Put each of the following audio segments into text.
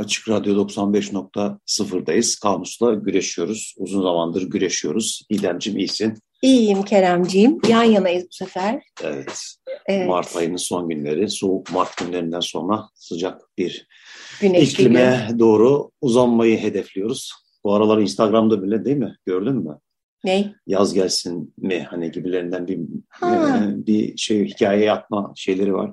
Açık Radyo 95.0'dayız. Kamusla güreşiyoruz. Uzun zamandır güreşiyoruz. İdemciğim iyisin. İyiyim Keremciğim. Yan yanayız bu sefer. Evet. evet. Mart ayının son günleri. Soğuk Mart günlerinden sonra sıcak bir Güneşli iklime gün. doğru uzanmayı hedefliyoruz. Bu aralar Instagram'da bile değil mi? Gördün mü? Ne? Yaz gelsin mi hani gibilerinden bir ha. bir şey hikaye yapma şeyleri var.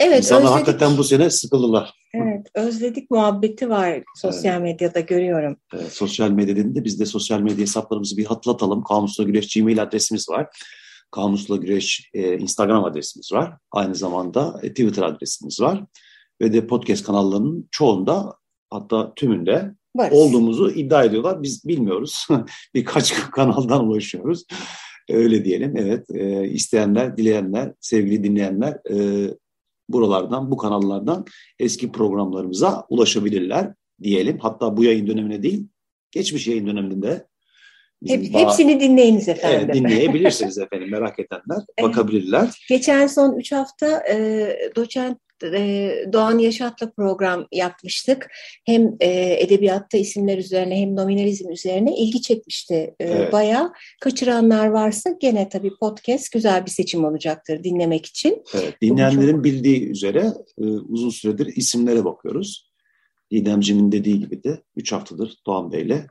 Evet, İnsanlar özledik. hakikaten bu sene sıkıldılar. Evet, özledik muhabbeti var sosyal evet. medyada görüyorum. Evet, sosyal medya dediğinde biz de sosyal medya hesaplarımızı bir hatırlatalım. Kamusla Güreş Gmail adresimiz var. Kamusla Güreş e, Instagram adresimiz var. Aynı zamanda e, Twitter adresimiz var. Ve de podcast kanallarının çoğunda hatta tümünde Varız. olduğumuzu iddia ediyorlar. Biz bilmiyoruz. Birkaç kanaldan ulaşıyoruz. Öyle diyelim. Evet. E, isteyenler, dileyenler, sevgili dinleyenler e, buralardan, bu kanallardan eski programlarımıza ulaşabilirler diyelim. Hatta bu yayın dönemine değil, geçmiş yayın döneminde Hep, hepsini dinleyiniz efendim. Evet, dinleyebilirsiniz efendim merak edenler bakabilirler. Geçen son 3 hafta e, doçent Doğan Yaşat'la program yapmıştık. Hem edebiyatta isimler üzerine hem nominalizm üzerine ilgi çekmişti evet. bayağı. Kaçıranlar varsa gene tabii podcast güzel bir seçim olacaktır dinlemek için. Evet, dinleyenlerin çok... bildiği üzere uzun süredir isimlere bakıyoruz. Didemcimin dediği gibi de 3 haftadır Doğan Bey'le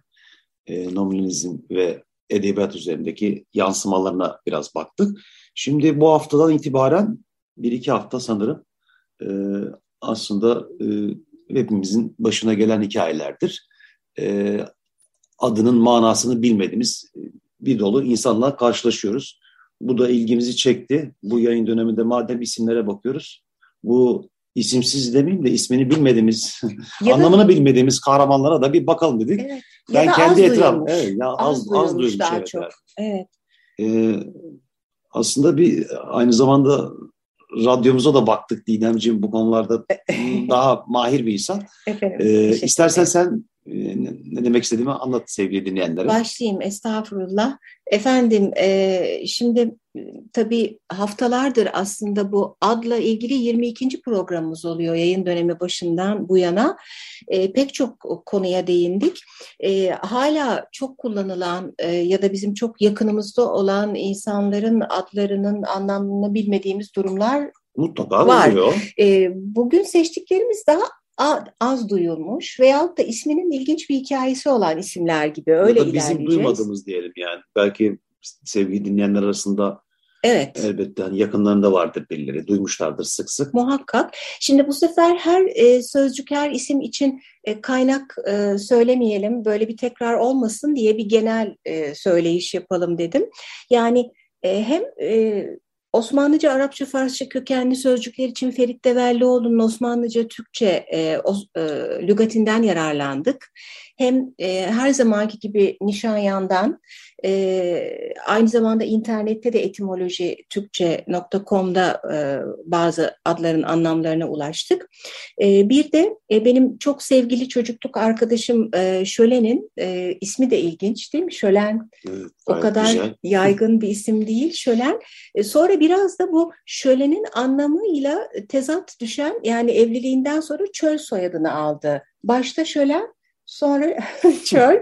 e, nominalizm ve edebiyat üzerindeki yansımalarına biraz baktık. Şimdi bu haftadan itibaren bir iki hafta sanırım e, aslında e, hepimizin başına gelen hikayelerdir. E, adının manasını bilmediğimiz bir dolu insanla karşılaşıyoruz. Bu da ilgimizi çekti. Bu yayın döneminde madem isimlere bakıyoruz, bu isimsiz demeyeyim de ismini bilmediğimiz, ya anlamını da, bilmediğimiz kahramanlara da bir bakalım dedik. Evet. Ben kendi etrafım, evet, ya az, az, az duyulmuş daha evet, çok. Evet. Ee, aslında bir aynı zamanda radyomuza da baktık Didemciğim bu konularda daha mahir bir insan. Efendim, ee, istersen sen ne demek istediğimi anlat sevgili dinleyenlere. Başlayayım estağfurullah. Efendim e, şimdi tabii haftalardır aslında bu adla ilgili 22. programımız oluyor yayın dönemi başından bu yana. E, pek çok konuya değindik. E, hala çok kullanılan e, ya da bizim çok yakınımızda olan insanların adlarının anlamını bilmediğimiz durumlar Mutlaka var. Oluyor. E, bugün seçtiklerimiz daha az duyulmuş veyahut da isminin ilginç bir hikayesi olan isimler gibi öyle ya da bizim duymadığımız diyelim yani. Belki sevgili dinleyenler arasında Evet. Elbette hani yakınlarında vardır birileri, duymuşlardır sık sık. Muhakkak. Şimdi bu sefer her e, sözcük, her isim için e, kaynak e, söylemeyelim, böyle bir tekrar olmasın diye bir genel e, söyleyiş yapalım dedim. Yani e, hem e, Osmanlıca, Arapça, Farsça kökenli sözcükler için Ferit Devellioğlu'nun Osmanlıca, Türkçe e, o, e, lügatinden yararlandık. Hem e, her zamanki gibi Nişanyan'dan e, aynı zamanda internette de etimoloji Türkçe.com'da e, bazı adların anlamlarına ulaştık. E, bir de e, benim çok sevgili çocukluk arkadaşım e, Şölen'in e, ismi de ilginç değil mi? Şölen evet, o kadar güzel. yaygın bir isim değil Şölen. E, sonra biraz da bu Şölen'in anlamıyla tezat düşen yani evliliğinden sonra çöl soyadını aldı. Başta Şölen Sonra çöl.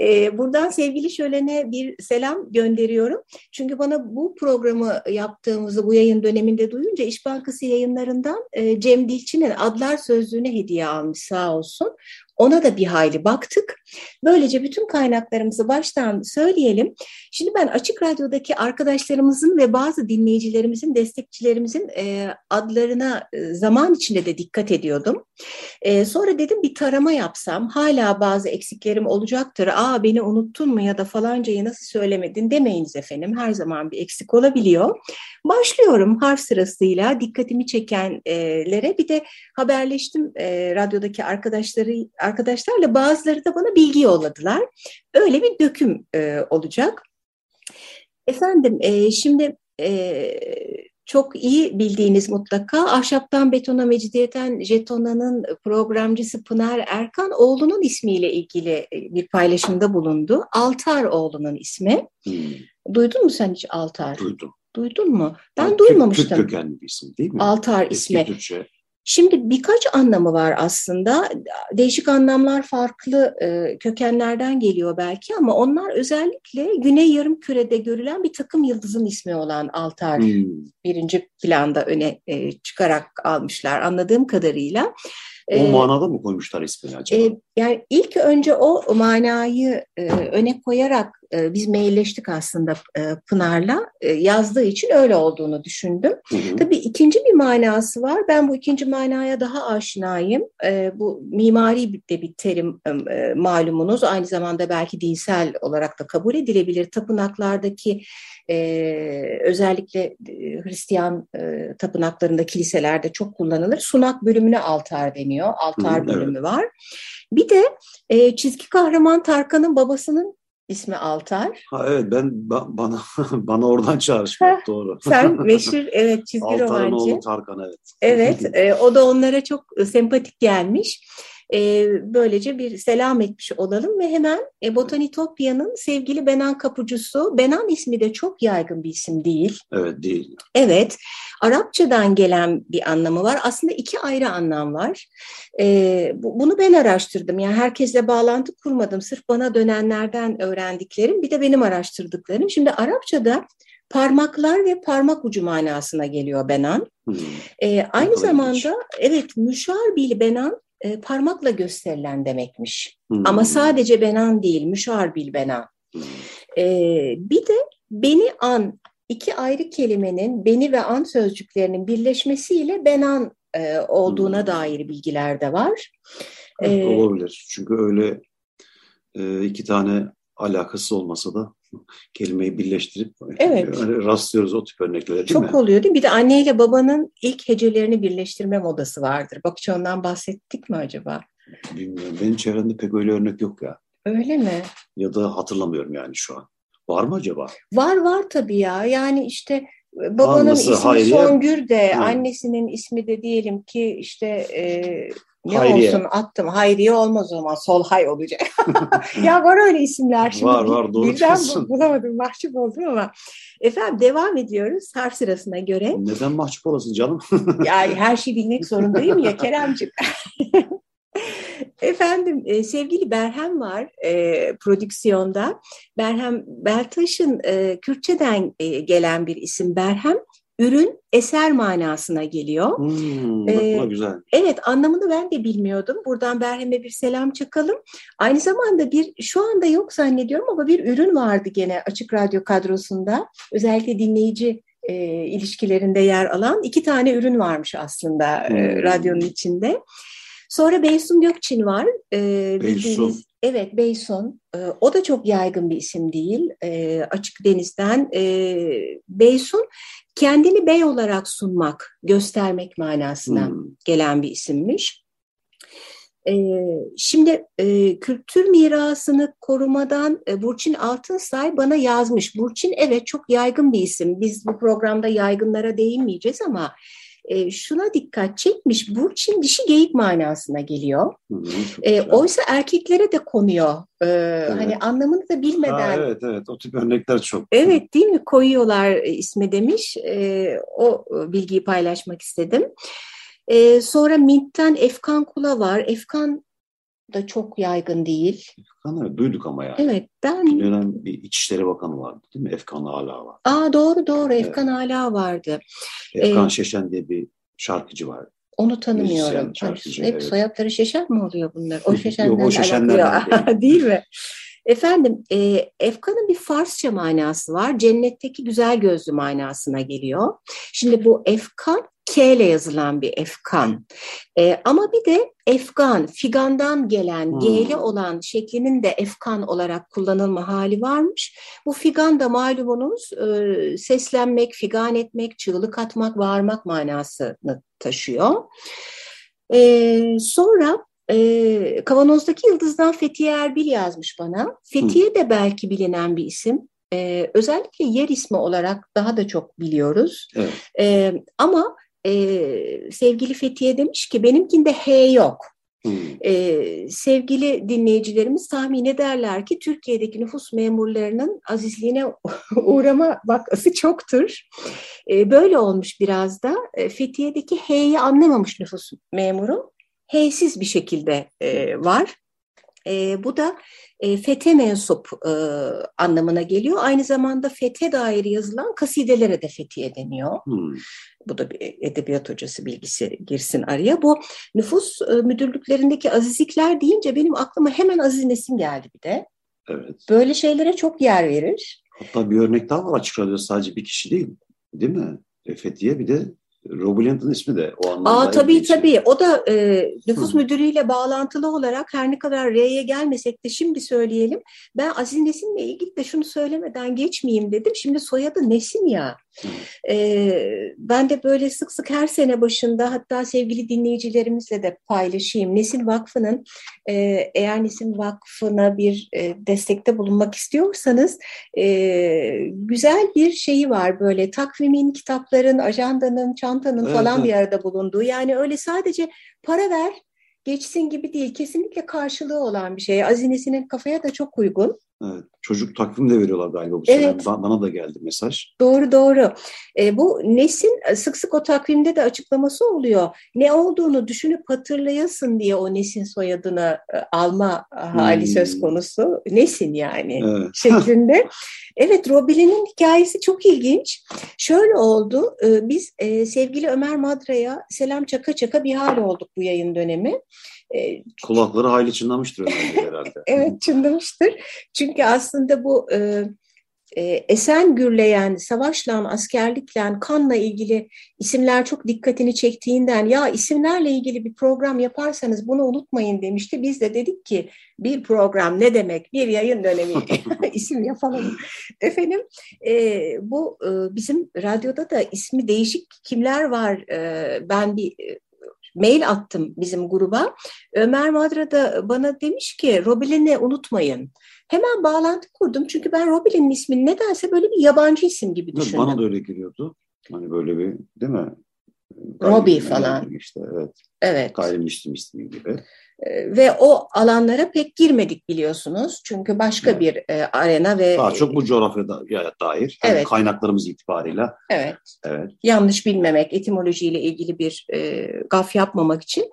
Ee, buradan sevgili Şölen'e bir selam gönderiyorum. Çünkü bana bu programı yaptığımızı bu yayın döneminde duyunca İş Bankası yayınlarından e, Cem Dilçin'in Adlar Sözlüğü'ne hediye almış sağ olsun. Ona da bir hayli baktık. Böylece bütün kaynaklarımızı baştan söyleyelim. Şimdi ben Açık Radyo'daki arkadaşlarımızın ve bazı dinleyicilerimizin, destekçilerimizin e, adlarına e, zaman içinde de dikkat ediyordum. E, sonra dedim bir tarama yapsam hala bazı eksiklerim olacaktır. Aa beni unuttun mu ya da falancayı nasıl söylemedin demeyiniz efendim. Her zaman bir eksik olabiliyor. Başlıyorum harf sırasıyla dikkatimi çekenlere bir de haberleştim radyodaki arkadaşları arkadaşlarla bazıları da bana bilgi yolladılar. Öyle bir döküm e, olacak. Efendim e, şimdi e, çok iyi bildiğiniz mutlaka Ahşaptan Betona Mecidiyeten Jetona'nın programcısı Pınar Erkan oğlunun ismiyle ilgili e, bir paylaşımda bulundu. Altar oğlunun ismi. Hmm. Duydun mu sen hiç Altar? Duydum. Duydun mu? Ben yani duymamıştım. Türk kökenli bir isim değil mi? Altar Eski ismi. Türkçe. Şimdi birkaç anlamı var aslında. Değişik anlamlar farklı e, kökenlerden geliyor belki ama onlar özellikle Güney Yarım Kürede görülen bir takım yıldızın ismi olan altar hmm. birinci planda öne e, çıkarak almışlar anladığım kadarıyla. O ee, manada mı koymuşlar ismini acaba? E, yani ilk önce o manayı e, öne koyarak e, biz mailleştik aslında e, Pınar'la. E, yazdığı için öyle olduğunu düşündüm. Hı hı. Tabii ikinci bir manası var. Ben bu ikinci manaya daha aşinayım. E, bu mimari de bir terim e, malumunuz. Aynı zamanda belki dinsel olarak da kabul edilebilir. Tapınaklardaki e, özellikle e, Hristiyan e, tapınaklarında, kiliselerde çok kullanılır. Sunak bölümüne altar deniyor. Altar Hı, bölümü evet. var. Bir de e, çizgi kahraman Tarkan'ın babasının ismi Altar. Ha evet ben bana bana oradan çağrışmak doğru. Sen meşhur evet çizgi Altar'ın romancı. Altar'ın oğlu Tarkan evet. Evet e, o da onlara çok sempatik gelmiş. E, böylece bir selam etmiş olalım ve hemen e, Botanitopya'nın sevgili Benan Kapucusu, Benan ismi de çok yaygın bir isim değil. Evet değil. Evet, Arapçadan gelen bir anlamı var. Aslında iki ayrı anlam var. E, bu, bunu ben araştırdım. Yani herkesle bağlantı kurmadım. Sırf bana dönenlerden öğrendiklerim, bir de benim araştırdıklarım. Şimdi Arapçada parmaklar ve parmak ucu manasına geliyor benan. Hmm. Ee, aynı zamanda evet müşarbil benan e, parmakla gösterilen demekmiş. Hmm. Ama sadece benan değil, müşarbil benan. Hmm. E, bir de beni an, iki ayrı kelimenin beni ve an sözcüklerinin birleşmesiyle benan e, olduğuna hmm. dair bilgiler de var. Evet, ee, olabilir. Çünkü öyle e, iki tane alakası olmasa da kelimeyi birleştirip evet. yani rastlıyoruz o tip örnekleri değil Çok mi? oluyor değil mi? Bir de anneyle babanın ilk hecelerini birleştirme modası vardır. Bak hiç ondan bahsettik mi acaba? Bilmiyorum. Benim çevremde pek öyle örnek yok ya. Öyle mi? Ya da hatırlamıyorum yani şu an. Var mı acaba? Var var tabii ya. Yani işte e, babanın Anlası, ismi Hayriye. Songür de, Hı. annesinin ismi de diyelim ki işte e, ne Hayriye. olsun attım. Hayriye olmaz o zaman. Solhay olacak. ya var öyle isimler şimdi. Var var doğru Birden bulamadım. Mahcup oldum ama. Efendim devam ediyoruz harf sırasına göre. Neden mahcup olasın canım? yani her şeyi bilmek zorundayım ya Keremciğim. Efendim e, sevgili Berhem var e, prodüksiyonda. Berhem Beltaş'ın e, Kürtçeden e, gelen bir isim Berhem ürün eser manasına geliyor. Hmm, ee, güzel. Evet anlamını ben de bilmiyordum. Buradan Berhem'e bir selam çakalım. Aynı zamanda bir şu anda yok zannediyorum ama bir ürün vardı gene Açık Radyo kadrosunda. Özellikle dinleyici e, ilişkilerinde yer alan iki tane ürün varmış aslında e, hmm. e, radyonun içinde. Sonra Beysun Gökçin var. E, Beysun. Evet Beysun. E, o da çok yaygın bir isim değil. E, açık denizden. E, Beysun kendini bey olarak sunmak, göstermek manasına hmm. gelen bir isimmiş. Ee, şimdi e, kültür mirasını korumadan e, Burçin Altınsay bana yazmış. Burçin evet çok yaygın bir isim. Biz bu programda yaygınlara değinmeyeceğiz ama e, şuna dikkat çekmiş. Burçin dişi geyik manasına geliyor. Hı, e, oysa erkeklere de konuyor. E, evet. Hani anlamını da bilmeden. Ha, evet evet o tip örnekler çok. Evet değil mi koyuyorlar ismi demiş. E, o bilgiyi paylaşmak istedim. E, sonra Mint'ten Efkan Kula var. Efkan da çok yaygın değil. Efkan'ı duyduk ama yani. Evet ben... Bir dönem bir İçişleri Bakanı vardı değil mi? Efkan Ala var. Aa doğru doğru Efkan evet. Ala vardı. Efkan ee, Şeşen diye bir şarkıcı var. Onu tanımıyorum. Müzisyen, şarkıcı, Hep evet. soyadları Şeşen mi oluyor bunlar? O Şeşen'den Yok, o de Şeşenlerden alakalı. değil mi? Efendim, e, Efkan'ın bir Farsça manası var. Cennetteki güzel gözlü manasına geliyor. Şimdi bu Efkan, K ile yazılan bir Efkan. E, ama bir de Efgan, figandan gelen, Hmm. G'li olan şeklinin de Efkan olarak kullanılma hali varmış. Bu figan da malumunuz e, seslenmek, figan etmek, çığlık atmak, bağırmak manasını taşıyor. E, sonra e, Kavanoz'daki Yıldız'dan Fethiye Erbil yazmış bana. Fethiye de belki bilinen bir isim. E, özellikle yer ismi olarak daha da çok biliyoruz. Evet. E, ama e, sevgili Fethiye demiş ki benimkinde H yok. Hmm. Ee, sevgili dinleyicilerimiz tahmin ederler ki Türkiye'deki nüfus memurlarının azizliğine uğrama vakası çoktur. Ee, böyle olmuş biraz da. Fethiye'deki H'yi anlamamış nüfus memuru. H'siz bir şekilde e, var. E, bu da e, fete mensup e, anlamına geliyor. Aynı zamanda fete dair yazılan kasidelere de fethiye deniyor. Hmm. Bu da bir edebiyat hocası bilgisi girsin araya. Bu nüfus e, müdürlüklerindeki azizlikler deyince benim aklıma hemen Aziz Nesin geldi bir de. Evet. Böyle şeylere çok yer verir. Hatta bir örnek daha var açık radyoda sadece bir kişi değil. Değil mi? E, Fethiye bir de Robuland'ın ismi de o anlamda. Aa tabii tabii. O da e, nüfus Hı. müdürüyle bağlantılı olarak her ne kadar R'ye gelmesek de şimdi söyleyelim. Ben Aziz Nesin'le ilgili de şunu söylemeden geçmeyeyim dedim. Şimdi soyadı Nesin ya. Hı. E, ben de böyle sık sık her sene başında hatta sevgili dinleyicilerimizle de paylaşayım. Nesin Vakfı'nın e, eğer Nesin Vakfı'na bir e, destekte bulunmak istiyorsanız e, güzel bir şeyi var böyle takvimin, kitapların, ajandanın, çantanın Evet, falan evet. bir arada bulunduğu. Yani öyle sadece para ver geçsin gibi değil. Kesinlikle karşılığı olan bir şey. Azinesinin kafaya da çok uygun. Evet. Çocuk takvim de veriyorlar galiba bu sene. Evet. Ba- Bana da geldi mesaj. Doğru doğru. E, bu Nesin sık sık o takvimde de açıklaması oluyor. Ne olduğunu düşünüp hatırlayasın diye o Nesin soyadını e, alma hali Hmm. söz konusu. Nesin yani Evet. şeklinde. Evet Robilin'in hikayesi çok ilginç. Şöyle oldu. e, Biz e, sevgili Ömer Madra'ya selam çaka çaka bir hal olduk bu yayın dönemi. E, Kulakları hayli çınlamıştır herhalde. Evet çınlamıştır. Çünkü aslında bu e, e, esen gürleyen, savaşla, askerlikle, kanla ilgili isimler çok dikkatini çektiğinden ya isimlerle ilgili bir program yaparsanız bunu unutmayın demişti. Biz de dedik ki bir program ne demek? Bir yayın dönemi isim yapalım. Efendim e, bu e, bizim radyoda da ismi değişik kimler var? E, ben bir e, mail attım bizim gruba. Ömer Madra da bana demiş ki Robilin'i unutmayın. Hemen bağlantı kurdum çünkü ben Robilin'in ismini nedense böyle bir yabancı isim gibi düşündüm. Bana da öyle geliyordu. Hani böyle bir değil mi? Gayrimüslim falan. işte evet. Evet. Gayrimüslim ismi gibi. Ee, Ve o alanlara pek girmedik biliyorsunuz. Çünkü başka Evet. bir e, arena ve Daha çok bu coğrafyada ya- dair. Hani Evet. kaynaklarımız itibarıyla. evet Evet. yanlış bilmemek, etimolojiyle ilgili bir e, gaf yapmamak için.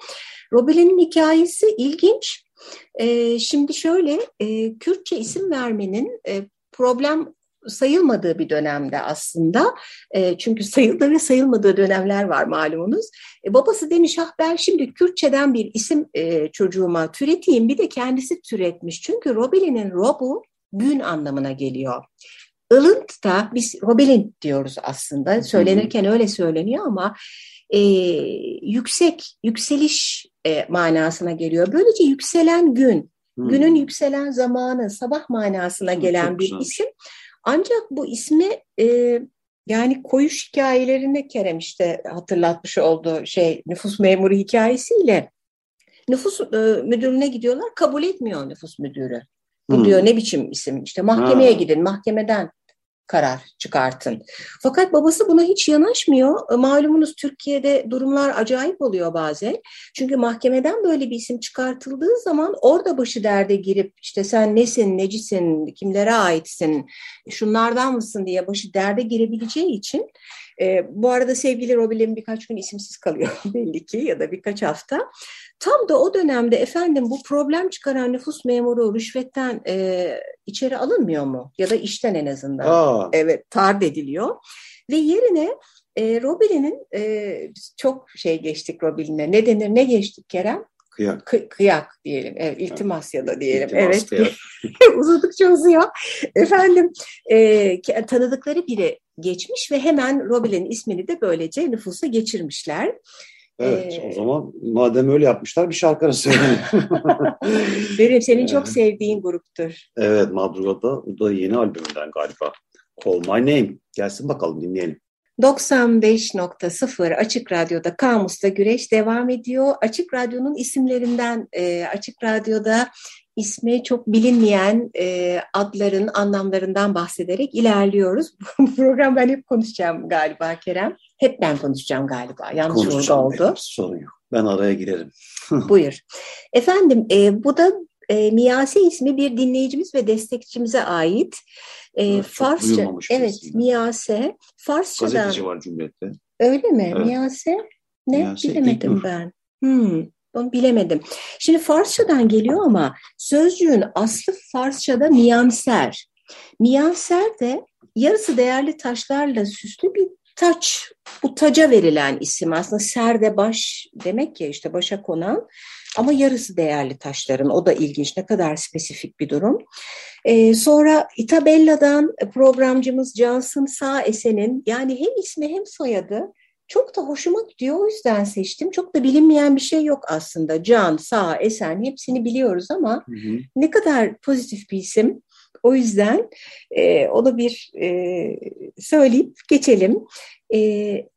Robilin'in hikayesi ilginç. E, şimdi şöyle, e, Kürtçe isim vermenin e, problem sayılmadığı bir dönemde aslında. E, çünkü sayıldığı ve sayılmadığı dönemler var malumunuz. E, babası demiş, ah ben şimdi Kürtçeden bir isim e, çocuğuma türeteyim. Bir de kendisi türetmiş. Çünkü Robilin'in robu gün anlamına geliyor. Ilınt da biz Robelin diyoruz aslında. Söylenirken öyle söyleniyor ama e, yüksek, yükseliş e, manasına geliyor. Böylece yükselen gün, Hmm. günün yükselen zamanı, sabah manasına Hı, gelen bir güzelmiş. isim. Ancak bu ismi e, yani koyuş hikayelerini Kerem işte hatırlatmış olduğu şey nüfus memuru hikayesiyle nüfus e, müdürüne gidiyorlar kabul etmiyor nüfus müdürü. Bu Hmm. diyor ne biçim isim işte mahkemeye Ha. gidin mahkemeden karar çıkartın. Fakat babası buna hiç yanaşmıyor. E, Malumunuz Türkiye'de durumlar acayip oluyor bazen. Çünkü mahkemeden böyle bir isim çıkartıldığı zaman orada başı derde girip işte sen nesin, necisin, kimlere aitsin, şunlardan mısın diye başı derde girebileceği için e, bu arada sevgili Robil'in birkaç gün isimsiz kalıyor belli ki ya da birkaç hafta. Tam da o dönemde efendim bu problem çıkaran nüfus memuru rüşvetten e, içeri alınmıyor mu? Ya da işten en azından. Aa, Evet, tard ediliyor. Ve yerine e, Robilin'in e, çok şey geçtik Robilin'e. Ne denir, ne geçtik Kerem? Kıyak. Kı, kıyak diyelim. Evet, iltimas ya da diyelim. İltimas, evet. Uzadıkça uzuyor. Efendim e, tanıdıkları biri geçmiş ve hemen Robilin'in ismini de böylece nüfusa geçirmişler. Evet, Ee, o zaman madem öyle yapmışlar bir şarkı söyleyelim. Benim senin çok Evet. sevdiğin gruptur. evet, Madruga'da, bu da yeni albümünden galiba. Call My Name. Gelsin bakalım dinleyelim. 95.0 Açık Radyo'da Kamus'ta Güreş devam ediyor. Açık Radyo'nun isimlerinden e, Açık Radyo'da ismi çok bilinmeyen e, adların anlamlarından bahsederek ilerliyoruz. Bu program ben hep konuşacağım galiba Kerem. Hep ben konuşacağım galiba. Yanlış oldu oldu. sorun yok. Ben araya girerim. Buyur. Efendim e, bu da e, Miyase ismi bir dinleyicimiz ve destekçimize ait. E, Evet, Farsça, evet isim. Miyase, Farsçadan Gazeteci var Cumhuriyet'te. öyle mi? Evet. Miyase ne? Miyase bilemedim İlknur. ben. Hmm, onu bilemedim. Şimdi Farsçadan geliyor ama sözcüğün aslı Farsçada miyamser. Miyamser de yarısı değerli taşlarla süslü bir taç. Bu taca verilen isim aslında serde baş demek ya işte başa konan ama yarısı değerli taşların. O da ilginç ne kadar spesifik bir durum. Ee, sonra Itabella'dan programcımız Cansın Sağ Esen'in yani hem ismi hem soyadı çok da hoşuma gidiyor o yüzden seçtim. Çok da bilinmeyen bir şey yok aslında. Can, Sağ, Esen hepsini biliyoruz ama Hı hı. ne kadar pozitif bir isim. O yüzden e, onu bir e, söyleyip geçelim. E,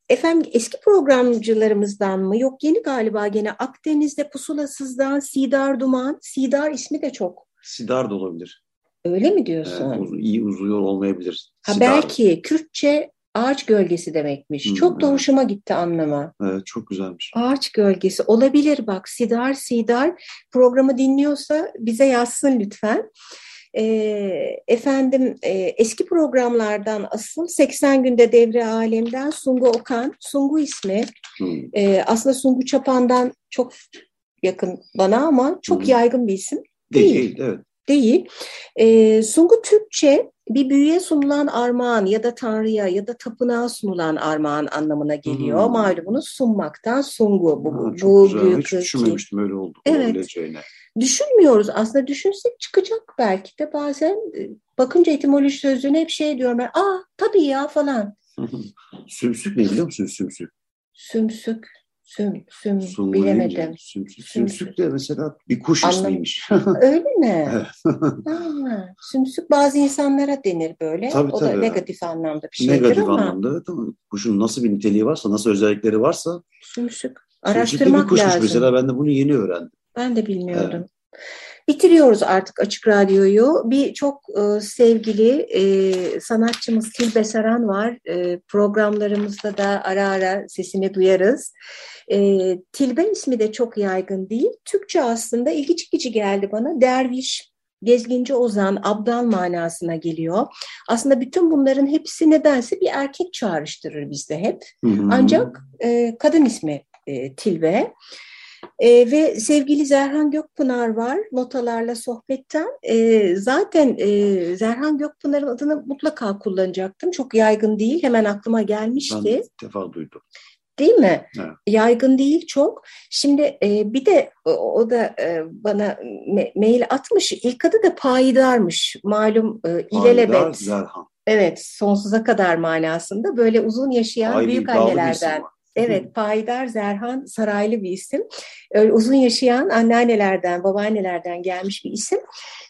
efendim eski programcılarımızdan mı? Yok yeni galiba gene Akdeniz'de Pusulasız'dan Sidar Duman. Sidar ismi de çok. Sidar da olabilir. Öyle mi diyorsun? uz- iyi uzuyor olmayabilir. ha, Sidar. belki Kürtçe ağaç gölgesi demekmiş. Hı, çok da evet. hoşuma gitti anlama. Evet, çok güzelmiş. Ağaç gölgesi olabilir bak Sidar Sidar programı dinliyorsa bize yazsın lütfen. Ee, efendim e, eski programlardan asıl 80 günde devre alemden Sungu Okan. Sungu ismi Hı. e, aslında Sungu Çapan'dan çok yakın bana ama çok Hı. yaygın bir isim Değil, Değil. evet. değil. E, Sungu Türkçe bir büyüye sunulan armağan ya da tanrıya ya da tapınağa sunulan armağan anlamına geliyor. Hmm. Malumunuz sunmaktan sungu. Bu, Ha, bu, güzel. büyük Hiç düşünmemiştim öyle oldu. Evet. Düşünmüyoruz aslında düşünsek çıkacak belki de bazen e, bakınca etimoloji sözlüğüne hep şey diyorum ben. Aa tabii ya falan. Sümsük ne biliyor musun? Sümsük. Sümsük, süm, süm Sungu bilemedim. Sümsük. Sümsük. Sümsük de mesela bir kuş Anlam- ismiymiş. Öyle mi? Evet. Ha, sümsük bazı insanlara denir böyle. Tabii, o da tabii. negatif anlamda bir şeydir Negatif ama anlamda evet ama kuşun nasıl bir niteliği varsa, nasıl özellikleri varsa sümsük sümsük araştırmak bir kuşmuş lazım. mesela ben de bunu yeni öğrendim. Ben de bilmiyordum. Bitiriyoruz artık Açık Radyo'yu. Bir çok e, sevgili e, sanatçımız Tilbe Saran var. E, programlarımızda da ara ara sesini duyarız. E, Tilbe ismi de çok yaygın değil. Türkçe aslında ilgi çekici geldi bana. Derviş, gezginci ozan, abdal manasına geliyor. Aslında bütün bunların hepsi nedense bir erkek çağrıştırır bizde hep. Hı hı. Ancak e, kadın ismi e, Tilbe. E, ve sevgili Zerhan Gökpınar var notalarla sohbetten. E, zaten e, Zerhan Gökpınar'ın adını mutlaka kullanacaktım. Çok yaygın değil. Hemen aklıma ben gelmişti. ilk defa duydum. Değil mi? Evet. Yaygın değil çok. Şimdi e, bir de o, o da e, bana me- mail atmış. İlk adı da Payidar'mış. Malum e, İlelebet. Zerhan. Evet, sonsuza kadar manasında. Böyle uzun yaşayan Ay, büyük annelerden. Evet, Payidar Zerhan Saraylı bir isim. Öyle uzun yaşayan anneannelerden, babaannelerden gelmiş bir isim.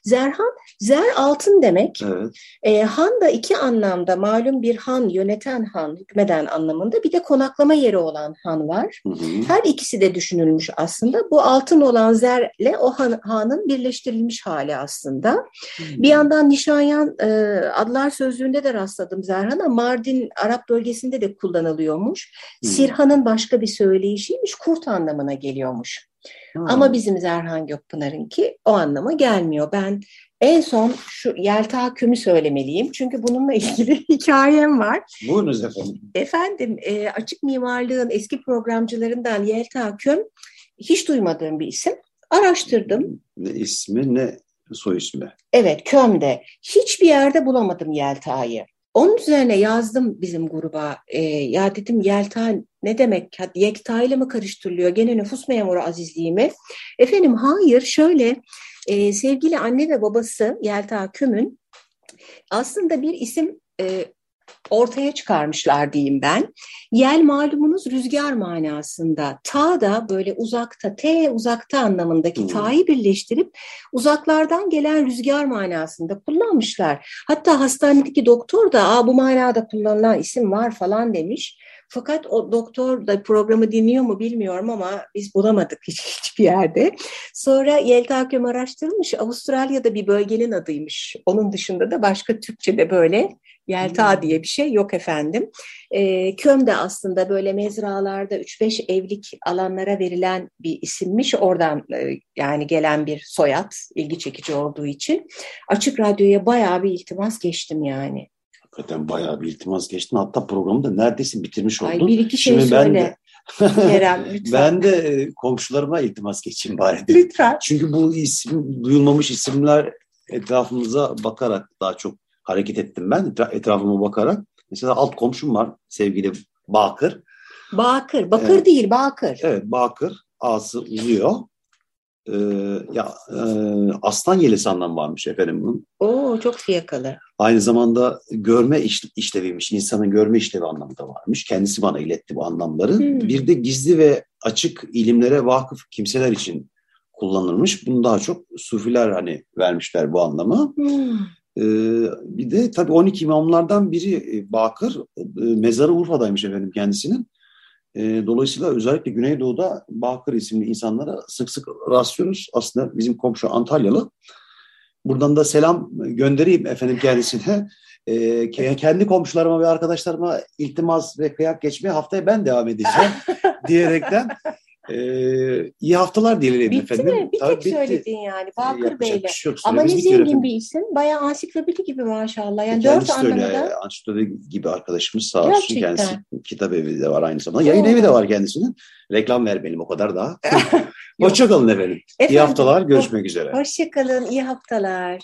Zerhan, zer altın demek. Evet. E, han da iki anlamda, malum bir han, yöneten han, hükmeden anlamında. Bir de konaklama yeri olan han var. Hı hı. Her ikisi de düşünülmüş aslında. Bu altın olan zerle o han, hanın birleştirilmiş hali aslında. Bir yandan Nişanyan e, adlar sözlüğünde de rastladım Zerhan'a. Mardin Arap bölgesinde de kullanılıyormuş. Hı. Sirhan'ın başka bir söyleyişiymiş. Kurt anlamına geliyormuş. Ha. Ama bizim Zerhan Gökpınar'ınki o anlama gelmiyor. Ben en son şu Yelta Küm'ü söylemeliyim. Çünkü bununla ilgili hikayem var. Buyurunuz efendim. Efendim e, açık mimarlığın eski programcılarından Yelta Küm hiç duymadığım bir isim. Araştırdım. Ne ismi ne soy ismi. Evet Köm'de. Hiçbir yerde bulamadım Yelta'yı. Onun üzerine yazdım bizim gruba. E, ya dedim Yelta ne demek? Yekta ile mi karıştırılıyor? Gene nüfus memuru azizliğimi. Efendim hayır şöyle e, sevgili anne ve babası Yelta Küm'ün aslında bir isim e, ortaya çıkarmışlar diyeyim ben. Yel malumunuz rüzgar manasında. Ta da böyle uzakta, T uzakta anlamındaki hmm. ta'yı birleştirip uzaklardan gelen rüzgar manasında kullanmışlar. Hatta hastanedeki doktor da Aa, bu manada kullanılan isim var falan demiş. Fakat o doktor da programı dinliyor mu bilmiyorum ama biz bulamadık hiç, hiçbir yerde. Sonra Yelta Köm araştırmış. Avustralya'da bir bölgenin adıymış. Onun dışında da başka Türkçe'de böyle Yelta hmm. diye bir şey yok efendim. E, Köm de aslında böyle mezralarda 3-5 evlik alanlara verilen bir isimmiş. Oradan e, yani gelen bir soyad ilgi çekici olduğu için. Açık Radyo'ya bayağı bir iltimas geçtim yani. Hakikaten bayağı bir iltimas geçtin. Hatta programı da neredeyse bitirmiş oldun. Ay bir iki şey Şimdi söyle. Ben de, Kerem, ben de komşularıma iltimas geçeyim bari. Dedim. Lütfen. Çünkü bu isim duyulmamış isimler etrafımıza bakarak daha çok hareket ettim ben. Etrafıma bakarak. Mesela alt komşum var sevgili Bakır. Bakır. Bakır evet. değil Bakır. Evet Bakır. A'sı uzuyor. Ee, ya e, aslan yelesi anlamı varmış efendim bunun. Oo çok fiyakalı. Aynı zamanda görme iş, işleviymiş. İnsanın görme işlevi anlamında varmış. Kendisi bana iletti bu anlamları. Hmm. Bir de gizli ve açık ilimlere vakıf kimseler için kullanılmış. Bunu daha çok sufiler hani vermişler bu anlamı. Hmm. Ee, bir de tabii 12 imamlardan biri e, Bakır. E, mezarı Urfa'daymış efendim kendisinin. E, dolayısıyla özellikle Güneydoğu'da Bakır isimli insanlara sık sık rastlıyoruz. Aslında bizim komşu Antalyalı. Buradan da selam göndereyim efendim kendisine. E, kendi komşularıma ve arkadaşlarıma iltimas ve kıyak geçmeye haftaya ben devam edeceğim diyerekten ee, iyi haftalar dilerim bitti efendim. Mi? Bir Tabii tek bitti. söyledin yani Bakır Bey'le. Şey Ama ne zengin bir isim. Bayağı ansiklopedi gibi maşallah. Yani Kendisi dört anlamda. Öyle, ansiklopedi gibi arkadaşımız sağ olsun. Gerçekten. Kendisi kitap evi de var aynı zamanda. Yayın evi de var kendisinin. Reklam ver benim o kadar daha. Hoşçakalın efendim. efendim. İyi haftalar. Görüşmek üzere. Hoşçakalın. İyi haftalar.